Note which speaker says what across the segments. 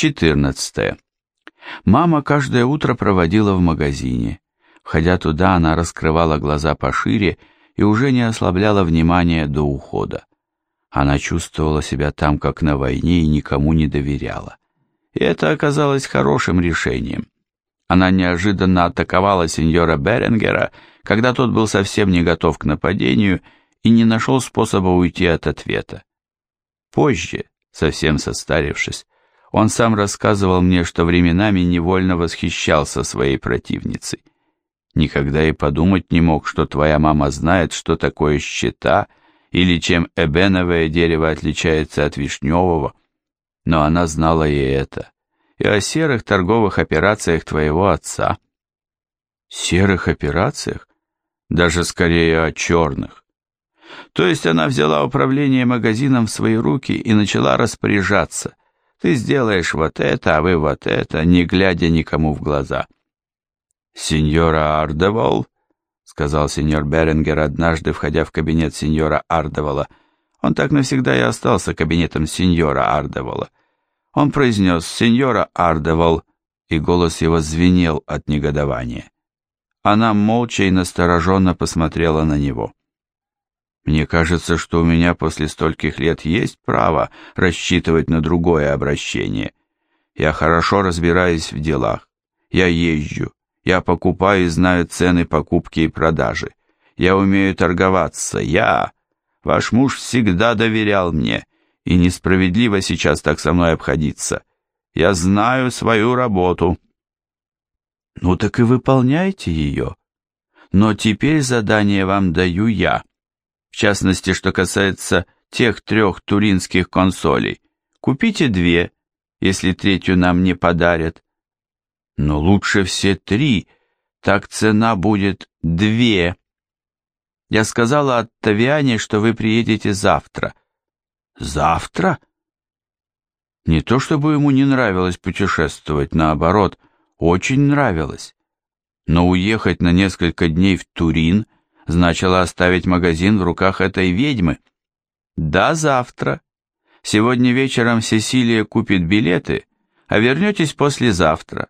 Speaker 1: 14. Мама каждое утро проводила в магазине. Входя туда, она раскрывала глаза пошире и уже не ослабляла внимания до ухода. Она чувствовала себя там, как на войне, и никому не доверяла. И это оказалось хорошим решением. Она неожиданно атаковала сеньора Беренгера, когда тот был совсем не готов к нападению и не нашел способа уйти от ответа. Позже, совсем состарившись, он сам рассказывал мне, что временами невольно восхищался своей противницей. Никогда и подумать не мог, что твоя мама знает, что такое щита или чем эбеновое дерево отличается от вишневого. Но она знала и это, и о серых торговых операциях твоего отца. Серых операциях? Даже скорее о черных. То есть она взяла управление магазином в свои руки и начала распоряжаться. Ты сделаешь вот это, а вы вот это, не глядя никому в глаза. «Сеньора Ардевол», — сказал сеньор Беренгер однажды, входя в кабинет сеньора Ардевола, он так навсегда и остался кабинетом сеньора Ардевола. Он произнес «Сеньора Ардевол», и голос его звенел от негодования. Она молча и настороженно посмотрела на него. Мне кажется, что у меня после стольких лет есть право рассчитывать на другое обращение. Я хорошо разбираюсь в делах. Я езжу. Я покупаю и знаю цены покупки и продажи. Я умею торговаться. Я... Ваш муж всегда доверял мне, и несправедливо сейчас так со мной обходиться. Я знаю свою работу. Ну так и выполняйте ее. Но теперь задание вам даю я в частности, что касается тех трех туринских консолей. Купите две, если третью нам не подарят. Но лучше все три, так цена будет две. Я сказала Оттавиане, что вы приедете завтра. Завтра? Не то чтобы ему не нравилось путешествовать, наоборот, очень нравилось. Но уехать на несколько дней в Турин – значило оставить магазин в руках этой ведьмы. Да, завтра. Сегодня вечером Сесилия купит билеты, а вернетесь послезавтра.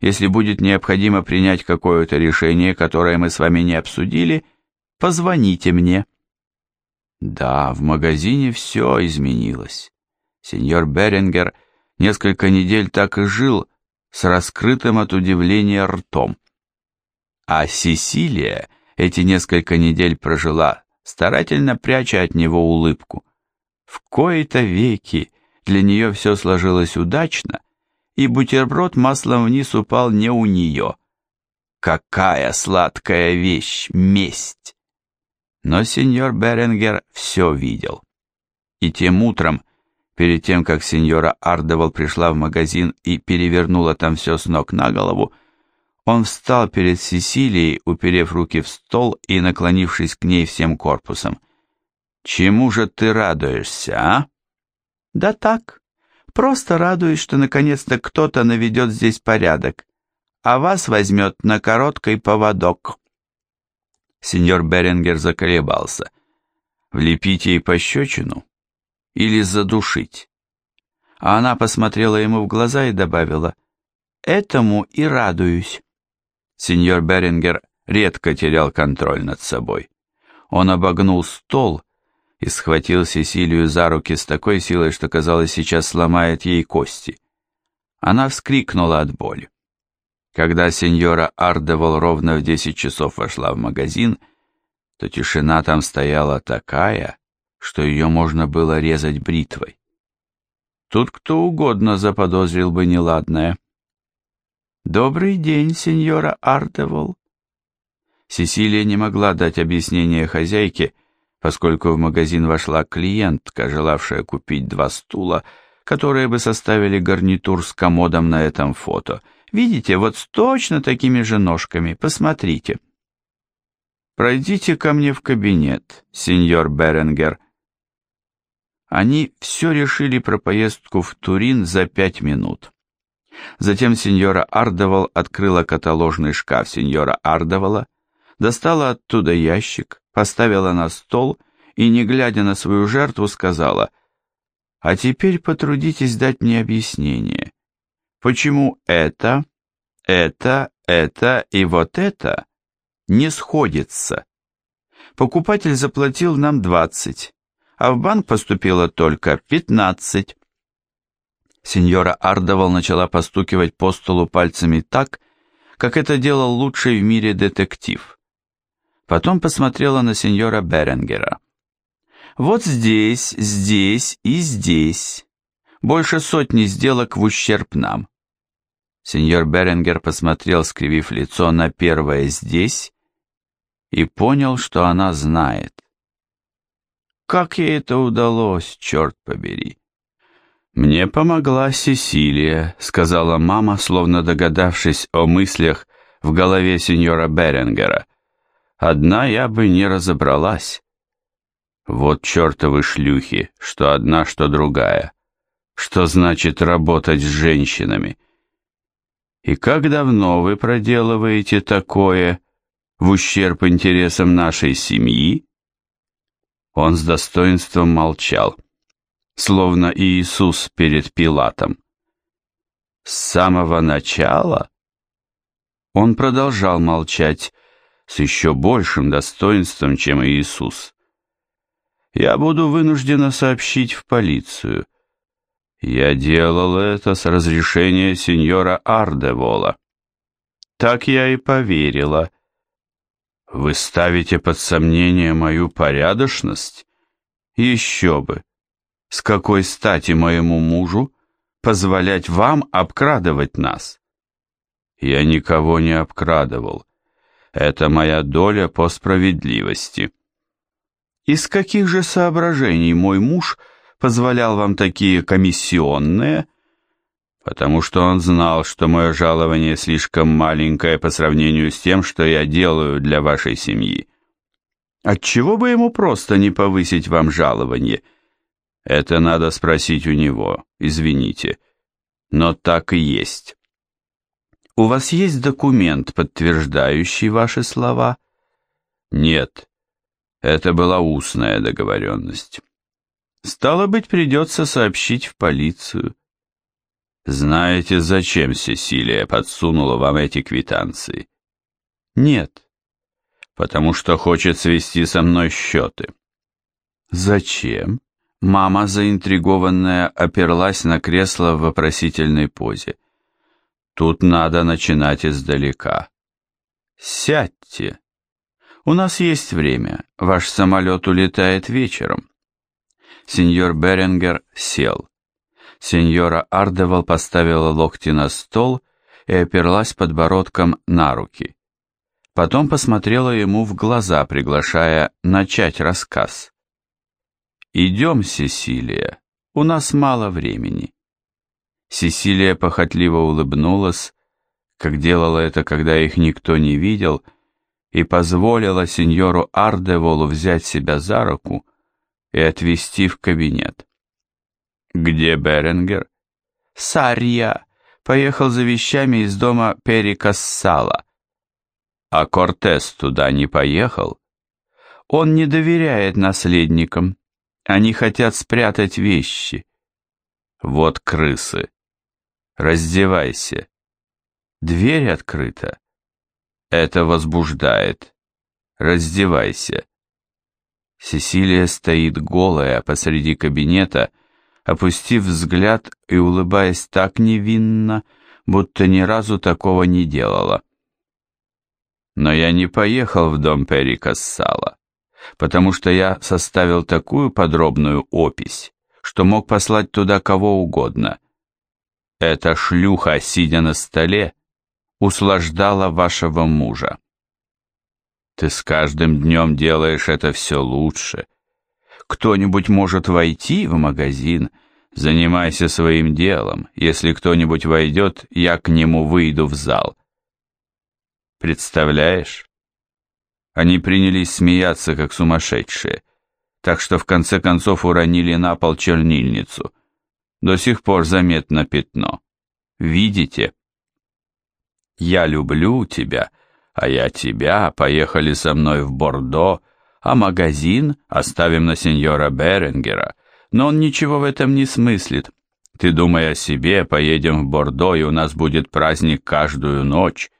Speaker 1: Если будет необходимо принять какое-то решение, которое мы с вами не обсудили, позвоните мне. Да, в магазине все изменилось. Сеньор Берингер несколько недель так и жил с раскрытым от удивления ртом. А Сесилия эти несколько недель прожила, старательно пряча от него улыбку. В кои-то веки для нее все сложилось удачно, и бутерброд маслом вниз упал не у нее. Какая сладкая вещь, месть! Но сеньор Беренгер все видел. И тем утром, перед тем, как сеньора Ардевал пришла в магазин и перевернула там все с ног на голову, он встал перед Сесилией, уперев руки в стол и наклонившись к ней всем корпусом. «Чему же ты радуешься, а?» «Да так, просто радуюсь, что наконец-то кто-то наведет здесь порядок, а вас возьмет на короткий поводок». Сеньор Берингер заколебался. «Влепить ей пощечину или задушить?» А она посмотрела ему в глаза и добавила, «Этому и радуюсь». Сеньор Берингер редко терял контроль над собой. Он обогнул стол и схватил Сесилию за руки с такой силой, что, казалось, сейчас сломает ей кости. Она вскрикнула от боли. Когда сеньора Ардевол ровно в десять часов вошла в магазин, то тишина там стояла такая, что ее можно было резать бритвой. Тут кто угодно заподозрил бы неладное. «Добрый день, сеньора Артевол». Сесилия не могла дать объяснение хозяйке, поскольку в магазин вошла клиентка, желавшая купить два стула, которые бы составили гарнитур с комодом на этом фото. Видите, вот с точно такими же ножками, посмотрите. «Пройдите ко мне в кабинет, сеньор Беренгер». Они все решили про поездку в Турин за пять минут. Затем сеньора Ардовал открыла каталожный шкаф сеньора Ардовала, достала оттуда ящик, поставила на стол и, не глядя на свою жертву, сказала, «А теперь потрудитесь дать мне объяснение, почему это, это, это и вот это не сходится. Покупатель заплатил нам 20, а в банк поступило только 15. Сеньора Ардовал начала постукивать по столу пальцами так, как это делал лучший в мире детектив. Потом посмотрела на сеньора Беренгера. «Вот здесь, здесь и здесь. Больше сотни сделок в ущерб нам». Сеньор Беренгер посмотрел, скривив лицо на первое «здесь» и понял, что она знает. Как ей это удалось, черт побери? «Мне помогла Сесилия», — сказала мама, словно догадавшись о мыслях в голове сеньора Беренгера. «Одна я бы не разобралась». Вот чертовы шлюхи, что одна, что другая. Что значит работать с женщинами? И как давно вы проделываете такое в ущерб интересам нашей семьи? Он с достоинством молчал словно Иисус перед Пилатом. С самого начала он продолжал молчать с еще большим достоинством, чем Иисус. Я буду вынуждена сообщить в полицию. Я делал это с разрешения сеньора Ардевола. Так я и поверила. Вы ставите под сомнение мою порядочность? Еще бы. С какой стати моему мужу позволять вам обкрадывать нас? Я никого не обкрадывал. Это моя доля по справедливости. Из каких же соображений мой муж позволял вам такие комиссионные? Потому что он знал, что мое жалование слишком маленькое по сравнению с тем, что я делаю для вашей семьи. Отчего бы ему просто не повысить вам жалование – это надо спросить у него, извините. Но так и есть. У вас есть документ, подтверждающий ваши слова? Нет. Это была устная договоренность. Стало быть, придется сообщить в полицию. Знаете, зачем Сесилия подсунула вам эти квитанции? Нет. Потому что хочет свести со мной счеты. Зачем? Мама, заинтригованная, оперлась на кресло в вопросительной позе. Тут надо начинать издалека. Сядьте. У нас есть время. Ваш самолет улетает вечером. Сеньор Беренгер сел. Сеньора Ардевал поставила локти на стол и оперлась подбородком на руки. Потом посмотрела ему в глаза, приглашая начать рассказ. «Идем, Сесилия, у нас мало времени». Сесилия похотливо улыбнулась, как делала это, когда их никто не видел, и позволила сеньору Ардеволу взять себя за руку и отвезти в кабинет. «Где Беренгер?» «Сарья!» Поехал за вещами из дома Перикассала. А Кортес туда не поехал? Он не доверяет наследникам. Они хотят спрятать вещи. Вот крысы. Раздевайся. Дверь открыта. Это возбуждает. Раздевайся. Сесилия стоит голая посреди кабинета, опустив взгляд и улыбаясь так невинно, будто ни разу такого не делала. Но я не поехал в дом Перри Кассала потому что я составил такую подробную опись, что мог послать туда кого угодно. Эта шлюха, сидя на столе, услаждала вашего мужа. Ты с каждым днем делаешь это все лучше. Кто-нибудь может войти в магазин, занимайся своим делом. Если кто-нибудь войдет, я к нему выйду в зал. Представляешь? Они принялись смеяться, как сумасшедшие, так что в конце концов уронили на пол чернильницу. До сих пор заметно пятно. Видите? «Я люблю тебя, а я тебя, поехали со мной в Бордо, а магазин оставим на сеньора Беренгера, но он ничего в этом не смыслит. Ты думай о себе, поедем в Бордо, и у нас будет праздник каждую ночь.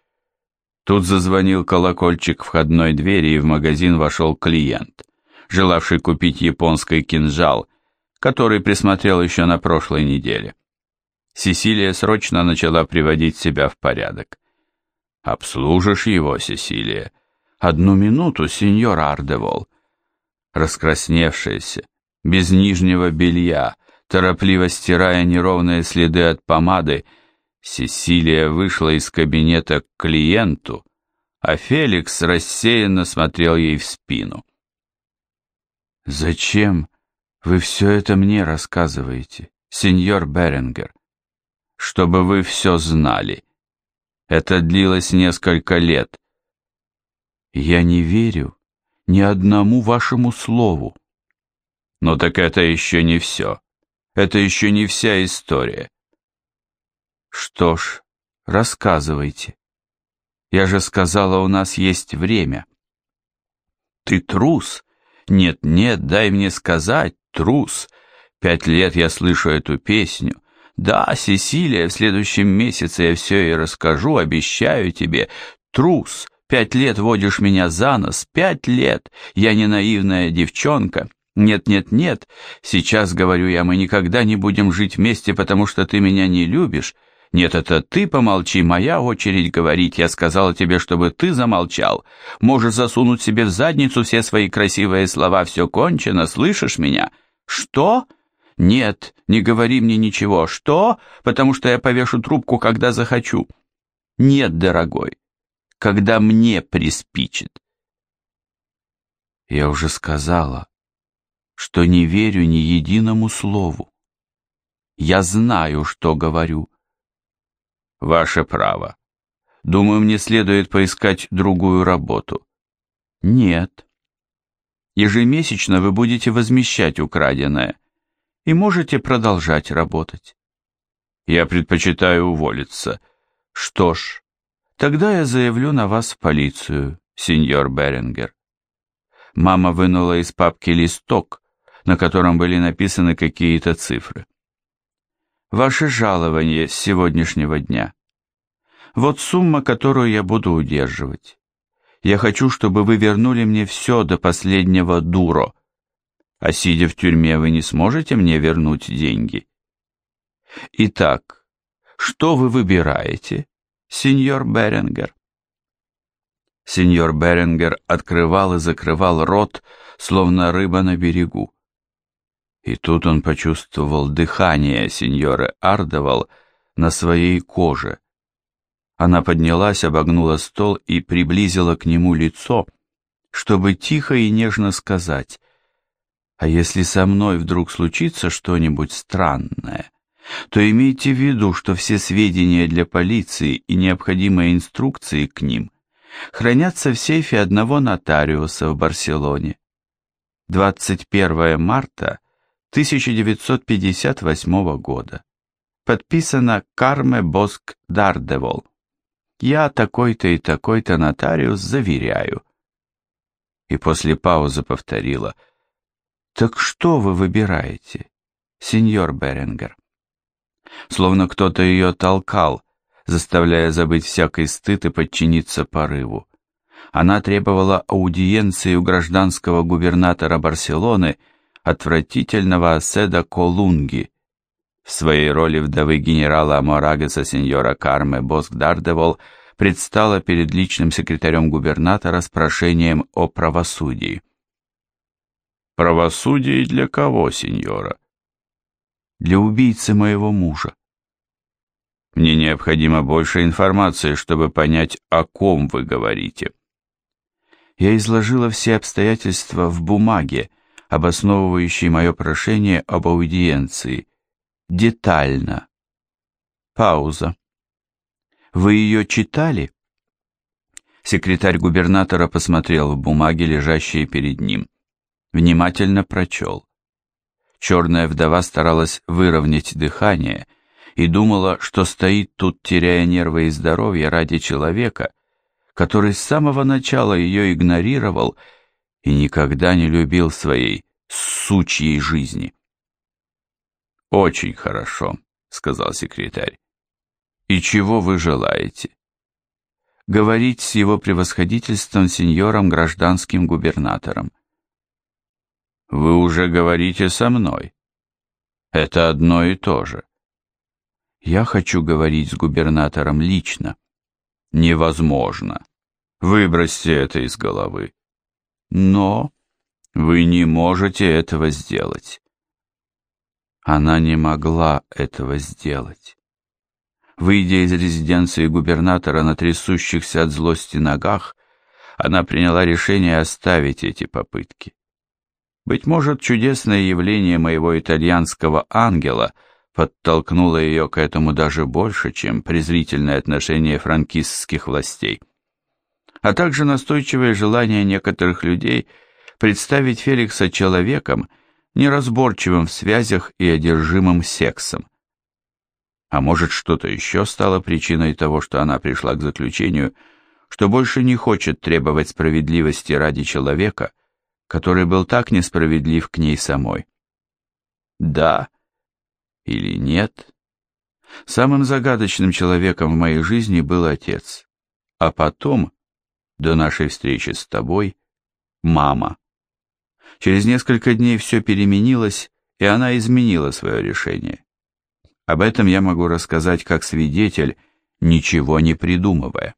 Speaker 1: Тут зазвонил колокольчик входной двери, и в магазин вошел клиент, желавший купить японский кинжал, который присмотрел еще на прошлой неделе. Сесилия срочно начала приводить себя в порядок. «Обслужишь его, Сесилия?» «Одну минуту, сеньор Ардевол». Раскрасневшаяся, без нижнего белья, торопливо стирая неровные следы от помады, Сесилия вышла из кабинета к клиенту, а Феликс рассеянно смотрел ей в спину. «Зачем вы все это мне рассказываете, сеньор Беренгер? Чтобы вы все знали. Это длилось несколько лет. Я не верю ни одному вашему слову. Но так это еще не все. Это еще не вся история. Что ж, рассказывайте. Я же сказала, у нас есть время. Ты трус? Нет, нет, дай мне сказать, трус. Пять лет я слышу эту песню. Да, Сесилия, в следующем месяце я все и расскажу, обещаю тебе. Трус, пять лет водишь меня за нос, пять лет. Я не наивная девчонка. Нет, нет, нет. Сейчас, говорю я, мы никогда не будем жить вместе, потому что ты меня не любишь. Нет, это ты помолчи, моя очередь говорить. Я сказала тебе, чтобы ты замолчал. Можешь засунуть себе в задницу все свои красивые слова. Все кончено, слышишь меня? Что? Нет, не говори мне ничего. Что? Потому что я повешу трубку, когда захочу. Нет, дорогой, когда мне приспичит. Я уже сказала, что не верю ни единому слову. Я знаю, что говорю. Ваше право. Думаю, мне следует поискать другую работу. Нет. Ежемесячно вы будете возмещать украденное и можете продолжать работать. Я предпочитаю уволиться. Что ж, тогда я заявлю на вас в полицию, сеньор Берингер. Мама вынула из папки листок, на котором были написаны какие-то цифры. Ваше жалование с сегодняшнего дня. Вот сумма, которую я буду удерживать. Я хочу, чтобы вы вернули мне все до последнего дуро. А сидя в тюрьме, вы не сможете мне вернуть деньги. Итак, что вы выбираете, сеньор Беренгер? Сеньор Беренгер открывал и закрывал рот, словно рыба на берегу. И тут он почувствовал дыхание сеньоры Ардовал на своей коже. Она поднялась, обогнула стол и приблизила к нему лицо, чтобы тихо и нежно сказать, «А если со мной вдруг случится что-нибудь странное, то имейте в виду, что все сведения для полиции и необходимые инструкции к ним хранятся в сейфе одного нотариуса в Барселоне. 21 марта 1958 года. Подписано Карме Боск Дардевол. Я такой-то и такой-то нотариус заверяю. И после паузы повторила. Так что вы выбираете, сеньор Беренгер? Словно кто-то ее толкал, заставляя забыть всякий стыд и подчиниться порыву. Она требовала аудиенции у гражданского губернатора Барселоны отвратительного Аседа Колунги. В своей роли вдовы генерала Морагеса сеньора Карме Боск-Дардевол предстала перед личным секретарем губернатора с прошением о правосудии. «Правосудие для кого, сеньора?» «Для убийцы моего мужа». «Мне необходимо больше информации, чтобы понять, о ком вы говорите». Я изложила все обстоятельства в бумаге, обосновывающий мое прошение об аудиенции. Детально. Пауза. Вы ее читали? Секретарь губернатора посмотрел в бумаги, лежащие перед ним. Внимательно прочел. Черная вдова старалась выровнять дыхание и думала, что стоит тут, теряя нервы и здоровье ради человека, который с самого начала ее игнорировал и никогда не любил своей сучьей жизни. Очень хорошо, сказал секретарь. И чего вы желаете? Говорить с его превосходительством сеньором гражданским губернатором. Вы уже говорите со мной. Это одно и то же. Я хочу говорить с губернатором лично. Невозможно. Выбросьте это из головы. Но вы не можете этого сделать. Она не могла этого сделать. Выйдя из резиденции губернатора на трясущихся от злости ногах, она приняла решение оставить эти попытки. Быть может, чудесное явление моего итальянского ангела подтолкнуло ее к этому даже больше, чем презрительное отношение франкистских властей, а также настойчивое желание некоторых людей представить Феликса человеком, неразборчивым в связях и одержимым сексом. А может, что-то еще стало причиной того, что она пришла к заключению, что больше не хочет требовать справедливости ради человека, который был так несправедлив к ней самой. Да или нет? Самым загадочным человеком в моей жизни был отец, а потом, до нашей встречи с тобой, мама. Через несколько дней все переменилось, и она изменила свое решение. Об этом я могу рассказать как свидетель, ничего не придумывая.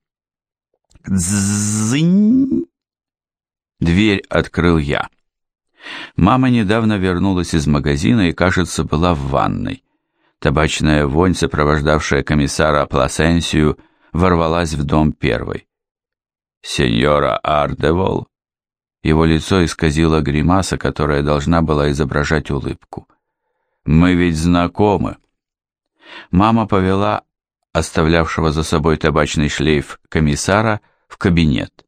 Speaker 1: Дзынь! Дверь открыл я. Мама недавно вернулась из магазина и, кажется, была в ванной. Табачная вонь, сопровождавшая комиссара Пласенсию, ворвалась в дом первой. «Сеньора Ардевол?» Его лицо исказило гримаса, которая должна была изображать улыбку. «Мы ведь знакомы». Мама повела оставлявшего за собой табачный шлейф комиссара в кабинет.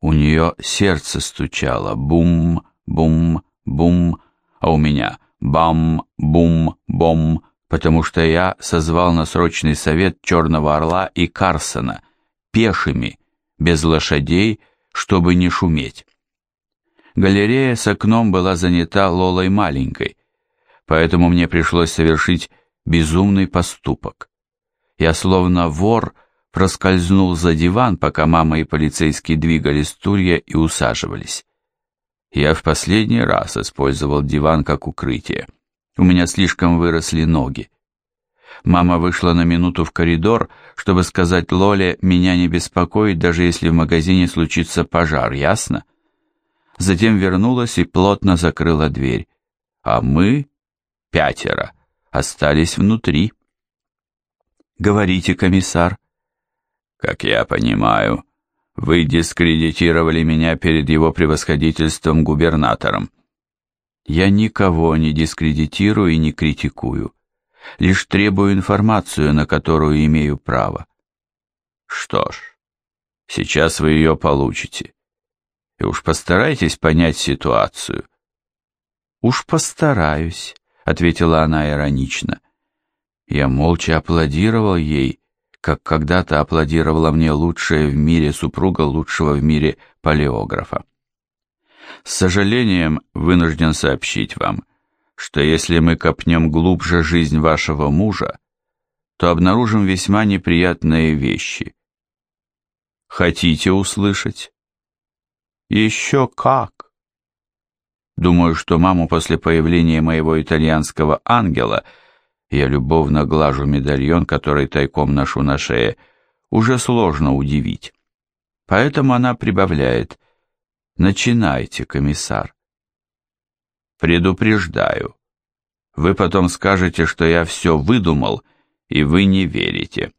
Speaker 1: У нее сердце стучало бум, бум, бум, а у меня бам, бум, бом, потому что я созвал на срочный совет Черного Орла и Карсона пешими, без лошадей, чтобы не шуметь. Галерея с окном была занята Лолой маленькой, поэтому мне пришлось совершить безумный поступок. Я словно вор проскользнул за диван, пока мама и полицейские двигали стулья и усаживались. Я в последний раз использовал диван как укрытие. У меня слишком выросли ноги. Мама вышла на минуту в коридор, чтобы сказать Лоле, меня не беспокоит, даже если в магазине случится пожар, ясно? Затем вернулась и плотно закрыла дверь. А мы, пятеро, остались внутри. Говорите, комиссар. Как я понимаю, вы дискредитировали меня перед его превосходительством губернатором. Я никого не дискредитирую и не критикую, лишь требую информацию, на которую имею право. Что ж, сейчас вы ее получите. И уж постарайтесь понять ситуацию. Уж постараюсь ответила она иронично. Я молча аплодировал ей, как когда-то аплодировала мне лучшая в мире супруга лучшего в мире палеографа. С сожалением вынужден сообщить вам, что если мы копнем глубже жизнь вашего мужа, то обнаружим весьма неприятные вещи. Хотите услышать? Еще как! Думаю, что маму после появления моего итальянского ангела, я любовно глажу медальон, который тайком ношу на шее, уже сложно удивить. Поэтому она прибавляет «Начинайте, комиссар». Предупреждаю. Вы потом скажете, что я все выдумал, и вы не верите.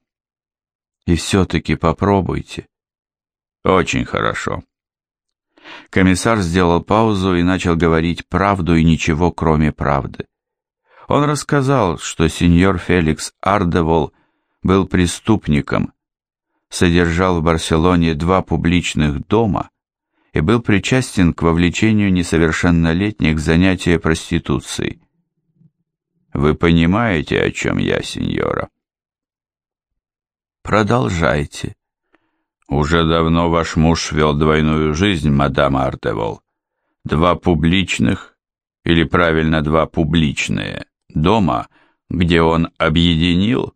Speaker 1: И все-таки попробуйте. Очень хорошо. Комиссар сделал паузу и начал говорить правду и ничего, кроме правды. Он рассказал, что сеньор Феликс Ардевол был преступником, содержал в Барселоне два публичных дома и был причастен к вовлечению несовершеннолетних в занятия проституцией. Вы понимаете, о чем я, сеньора? Продолжайте, уже давно ваш муж вел двойную жизнь, мадам Артевол. Два публичных, или правильно, два публичные, дома где он объединил,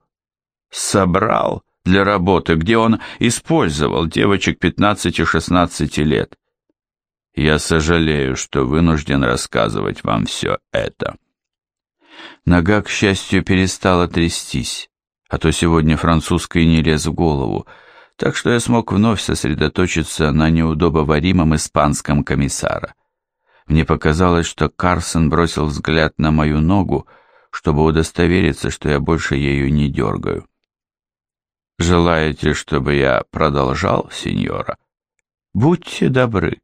Speaker 1: собрал для работы, где он использовал девочек 15-16 лет. Я сожалею, что вынужден рассказывать вам все это. Нога, к счастью, перестала трястись, а то сегодня французской не лез в голову, так что я смог вновь сосредоточиться на неудобоваримом испанском комиссара. Мне показалось, что Карсон бросил взгляд на мою ногу, чтобы удостовериться, что я больше ею не дергаю. «Желаете, чтобы я продолжал, сеньора? Будьте добры.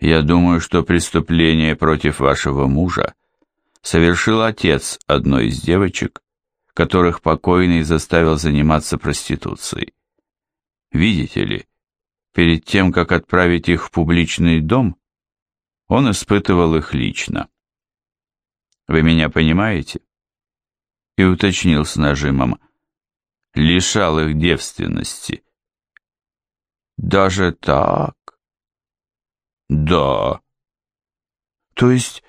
Speaker 1: Я думаю, что преступление против вашего мужа совершил отец одной из девочек, которых покойный заставил заниматься проституцией. Видите ли, перед тем, как отправить их в публичный дом, он испытывал их лично. Вы меня понимаете? И уточнил с нажимом. Лишал их девственности. Даже так? Да. То есть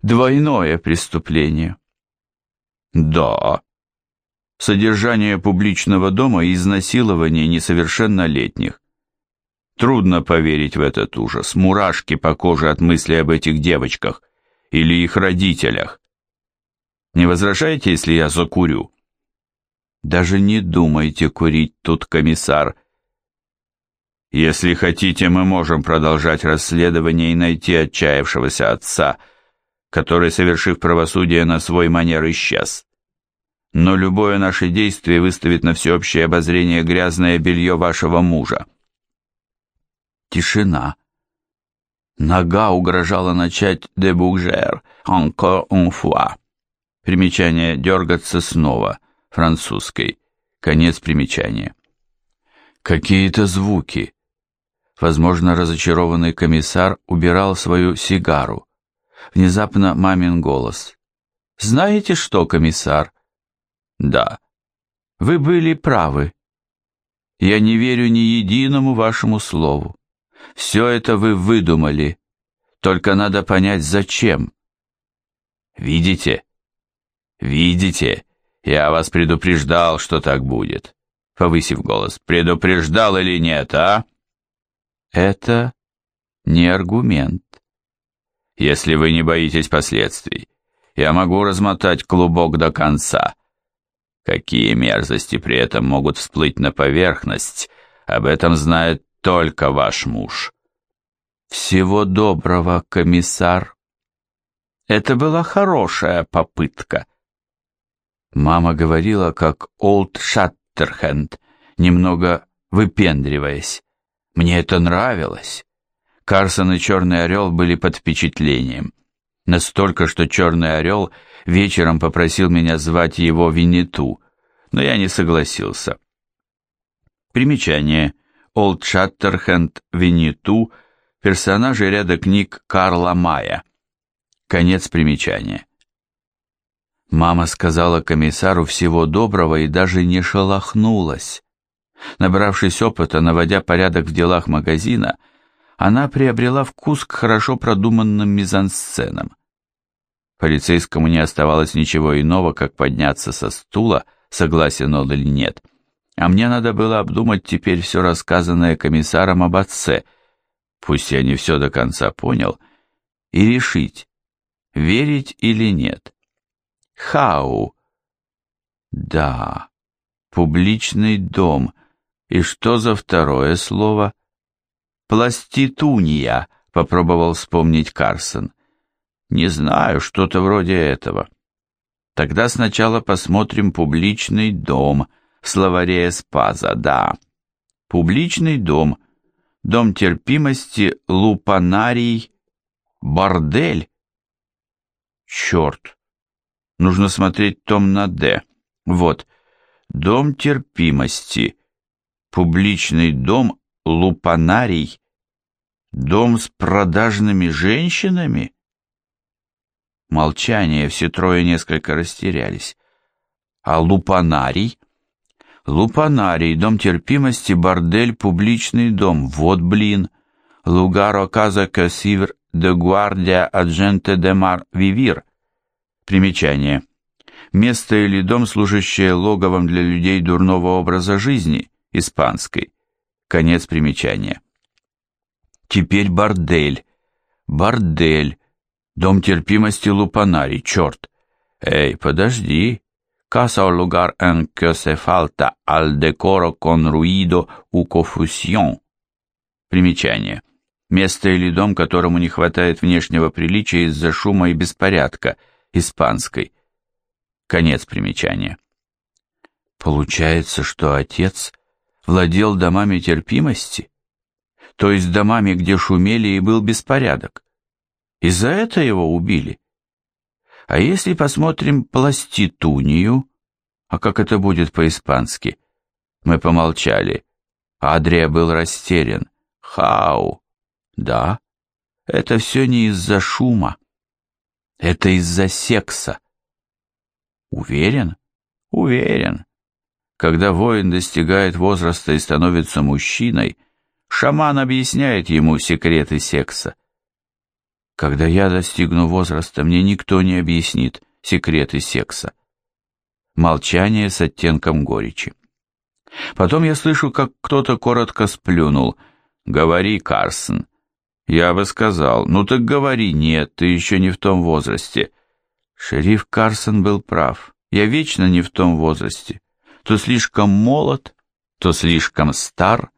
Speaker 1: двойное преступление? Да. Содержание публичного дома и изнасилование несовершеннолетних. Трудно поверить в этот ужас, мурашки по коже от мысли об этих девочках или их родителях. Не возражаете, если я закурю? Даже не думайте курить тут, комиссар. Если хотите, мы можем продолжать расследование и найти отчаявшегося отца, который, совершив правосудие на свой манер, исчез. Но любое наше действие выставит на всеобщее обозрение грязное белье вашего мужа. Тишина. Нога угрожала начать «de bouger encore une fois». Примечание «дергаться снова», французской. Конец примечания. Какие-то звуки. Возможно, разочарованный комиссар убирал свою сигару. Внезапно мамин голос. «Знаете что, комиссар?» «Да». «Вы были правы. Я не верю ни единому вашему слову. Все это вы выдумали. Только надо понять, зачем. Видите? Видите? Я вас предупреждал, что так будет. Повысив голос, предупреждал или нет, а? Это не аргумент. Если вы не боитесь последствий, я могу размотать клубок до конца. Какие мерзости при этом могут всплыть на поверхность, об этом знает только ваш муж. Всего доброго, комиссар. Это была хорошая попытка. Мама говорила, как Олд Шаттерхенд, немного выпендриваясь. Мне это нравилось. Карсон и Черный Орел были под впечатлением. Настолько, что Черный Орел вечером попросил меня звать его Винниту, но я не согласился. Примечание. Олд Шаттерхенд, Винниту, персонажи ряда книг Карла Мая. Конец примечания. Мама сказала комиссару всего доброго и даже не шелохнулась. Набравшись опыта, наводя порядок в делах магазина, она приобрела вкус к хорошо продуманным мизансценам. Полицейскому не оставалось ничего иного, как подняться со стула, согласен он или нет – а мне надо было обдумать теперь все рассказанное комиссаром об отце, пусть я не все до конца понял, и решить, верить или нет. Хау. Да, публичный дом. И что за второе слово? Плаституния, попробовал вспомнить Карсон. Не знаю, что-то вроде этого. Тогда сначала посмотрим публичный дом — в словаре Эспаза, да. Публичный дом, дом терпимости, лупанарий, бордель. Черт, нужно смотреть том на «Д». Вот, дом терпимости, публичный дом, лупанарий, дом с продажными женщинами. Молчание, все трое несколько растерялись. А лупанарий? Лупанарий, дом терпимости, бордель, публичный дом. Вот блин. Лугаро каза кассивр де гвардия адженте де мар вивир. Примечание. Место или дом, служащее логовом для людей дурного образа жизни, испанской. Конец примечания. Теперь бордель. Бордель. Дом терпимости Лупанари, черт. Эй, подожди. Casa o lugar en que se falta al decoro con ruido u confusión. Примечание. Место или дом, которому не хватает внешнего приличия из-за шума и беспорядка, испанской. Конец примечания. Получается, что отец владел домами терпимости? То есть домами, где шумели и был беспорядок? И за это его убили? А если посмотрим пластитунию, а как это будет по-испански? Мы помолчали. Адрия был растерян. Хау. Да, это все не из-за шума. Это из-за секса. Уверен? Уверен. Когда воин достигает возраста и становится мужчиной, шаман объясняет ему секреты секса. Когда я достигну возраста, мне никто не объяснит секреты секса. Молчание с оттенком горечи. Потом я слышу, как кто-то коротко сплюнул. «Говори, Карсон, я бы сказал, ну так говори, нет, ты еще не в том возрасте. Шериф Карсон был прав, я вечно не в том возрасте. То слишком молод, то слишком стар,